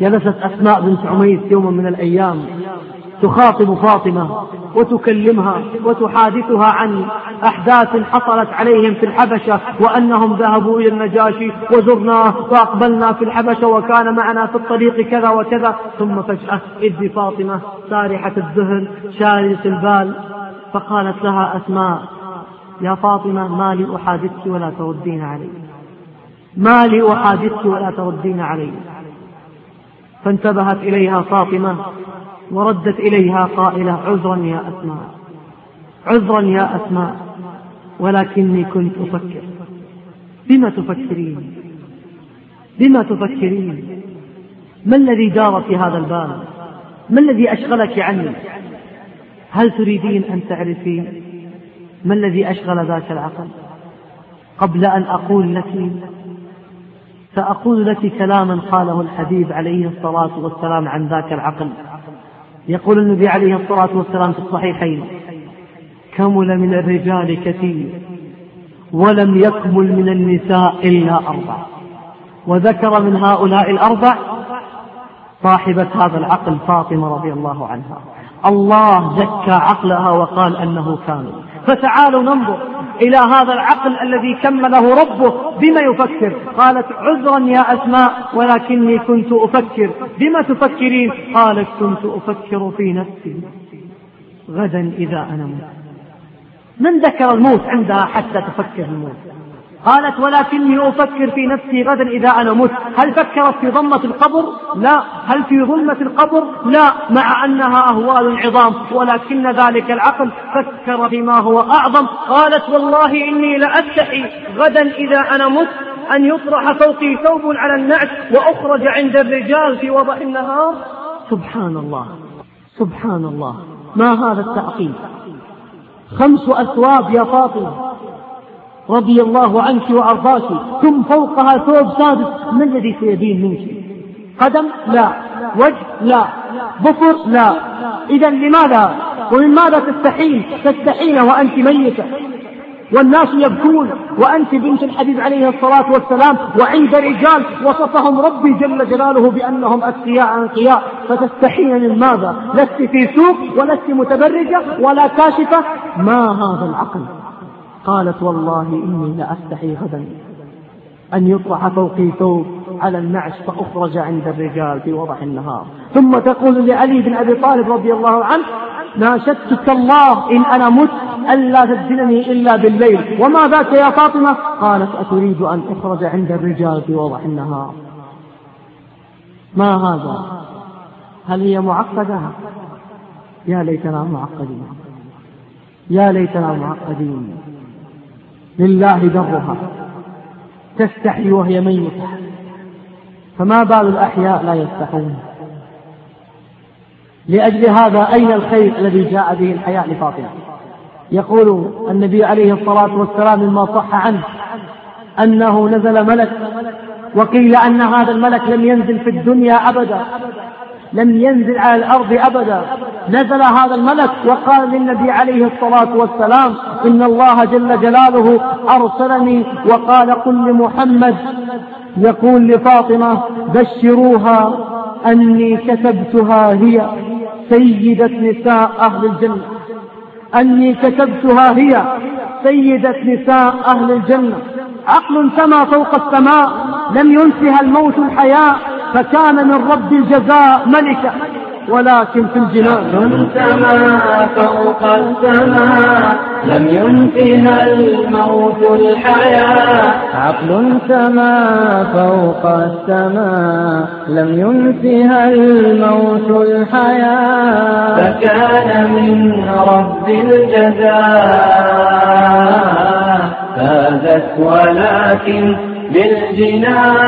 جلست أسماء بنت عميس يوما من الأيام. تخاطب فاطمة وتكلمها وتحادثها عن أحداث حصلت عليهم في الحبشة وأنهم ذهبوا إلى النجاشي وزرناه وأقبلنا في الحبشة وكان معنا في الطريق كذا وكذا. ثم فجأة إذ فاطمة سارحة الذهن شارية البال فقالت لها أسماء يا فاطمة ما لي أحادثك ولا تردين علي. ما لي أحادثك ولا تردين علي. فانتبهت إليها فاطمة وردت إليها قائلة عذرا يا أسماء عذرا يا أسماء ولكني كنت أفكر. بما تفكرين؟ بما تفكرين؟ ما الذي دار في هذا البال؟ ما الذي أشغلك عني؟ هل تريدين أن تعرفين ما الذي أشغل ذاك العقل؟ قبل أن أقول لك سأقول لك كلاما قاله الحبيب عليه الصلاة والسلام عن ذاك العقل. يقول النبي عليه الصلاة والسلام في الصحيحين كمل من الرجال كثير ولم يكمل من النساء إلا أربع. وذكر من هؤلاء الأربع صاحبة هذا العقل فاطمة رضي الله عنها. الله زكى عقلها وقال أنه كامل. فتعالوا ننظر. إلى هذا العقل الذي كمله ربه بما يفكر. قالت عذرا يا أسماء ولكني كنت أفكر. بما تفكرين؟ قالت كنت أفكر في نفسي. غدا إذا أنا مت. من ذكر الموت عندها حتى تفكر الموت؟ قالت ولكني أفكر في نفسي غدا إذا أنا مت. هل فكرت في ضمة القبر؟ لا. هل في ظلمة القبر؟ لا. مع أنها أهوال عظام ولكن ذلك العقل فكر فيما هو أعظم. قالت والله إني لأستحي غدا إذا أنا مت أن يطرح فوقي ثوب على النعش وأخرج عند الرجال في وضع النهار. سبحان الله سبحان الله ما هذا التعقيد؟ خمس أثواب يا فاطمة. رضي الله عنك وأرضاك ثم فوقها ثوب سادس ما الذي سيبين منك؟ قدم؟ لا. وجه؟ لا. ظفر؟ لا. إذا لماذا؟ ومن ماذا تستحين تستحين وأنت ميتة. والناس يبكون. وأنت بنت الحبيب عليه الصلاة والسلام وعند رجال وصفهم ربي جل جلاله بأنهم أتقياء أنقياء فتستحين من ماذا؟ لست في سوق ولست متبرجة ولا كاشفة؟ ما هذا العقل؟ قالت والله إني لأستحي غدا. أن يطرح فوقي ثوب على النعش فأخرج عند الرجال في وضح النهار. ثم تقول لعلي بن أبي طالب رضي الله عنه ناشدتك الله إن أنا مت ألا تدفنني إلا بالليل. وما ذاك يا فاطمة؟ قالت أتريد أن أخرج عند الرجال في وضح النهار. ما هذا؟ هل هي معقدة؟ يا ليتنا معقدين. يا ليتنا معقدين. لله درها تستحي وهي ميتة فما بال الأحياء لا يستحون. لأجل هذا أين الخير الذي جاء به الحياء لفاطمة؟ يقول النبي عليه الصلاة والسلام مما صح عنه أنه نزل ملك وقيل أن هذا الملك لم ينزل في الدنيا أبدا. لم ينزل على الأرض أبدا. نزل هذا الملك وقال للنبي عليه الصلاة والسلام إن الله جل جلاله أرسلني وقال قل لمحمد يقول لفاطمة بشروها أني كتبتها هي سيدة نساء أهل الجنة. أني كتبتها هي سيدة نساء أهل الجنة. عقل سما فوق السماء لم ينسها الموت الحياة فكان من رب الجزاء ملكا. ولكن في الجنان سما فوق السماء لم ينفها الموت الحياة. عقل سما فوق السماء لم ينفها الموت الحياة. فكان من رب الجزاء. فازت ولكن بالجنان